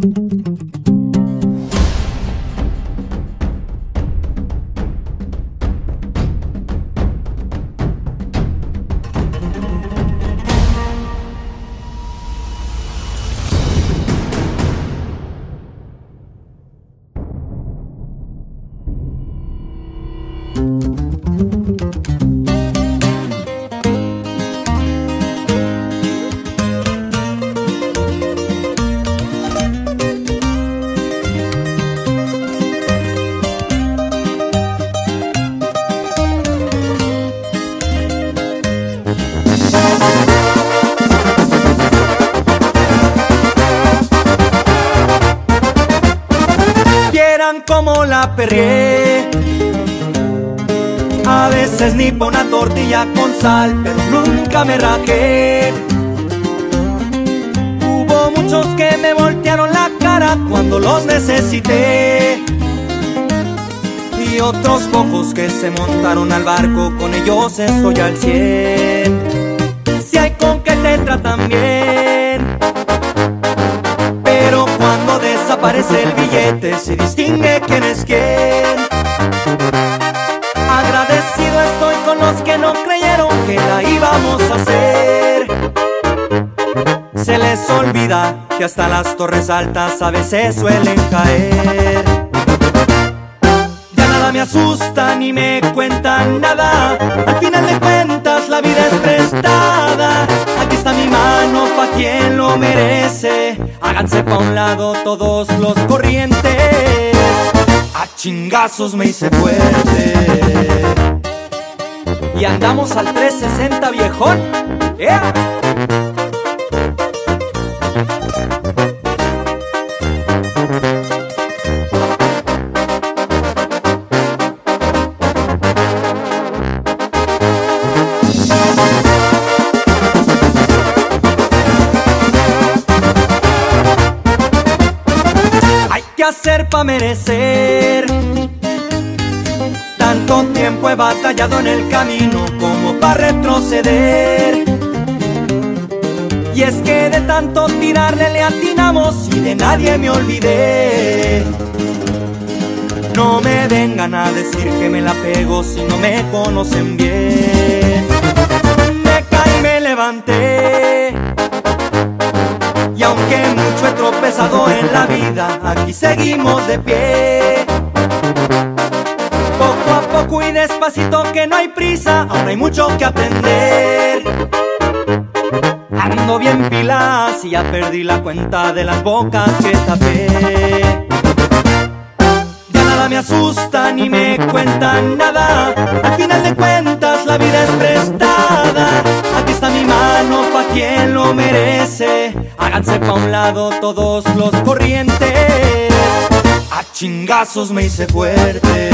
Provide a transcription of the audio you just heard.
thank mm -hmm. you como la perrié. A veces ni pa' una tortilla con sal, pero nunca me rajé. Hubo muchos que me voltearon la cara cuando los necesité. Y otros pocos que se montaron al barco, con ellos estoy al cien. Si hay con que te tratan bien aparece el billete, se distingue quién es quién. Agradecido estoy con los que no creyeron que la íbamos a hacer. Se les olvida que hasta las torres altas a veces suelen caer. Ya nada me asusta ni me cuentan nada. Al final de cuentas la vida es prestada. Aquí está mi mano pa' quien lo merece. Háganse pa' un lado todos los corrientes. A chingazos me hice fuerte. Y andamos al 360 viejón. Hacer para merecer? Tanto tiempo he batallado en el camino como para retroceder. Y es que de tanto tirarle le atinamos y de nadie me olvidé. No me vengan a decir que me la pego si no me conocen bien. Me caí, me levanté aquí seguimos de pie. Poco a poco y despacito que no hay prisa, aún hay mucho que aprender. Ando bien pilas y ya perdí la cuenta de las bocas que tapé. Ya nada me asusta ni me cuentan nada, al final de cuentas la vida es prestada. Aquí está mi mano pa' quien lo merece Háganse pa' un lado todos los corrientes. A chingazos me hice fuerte.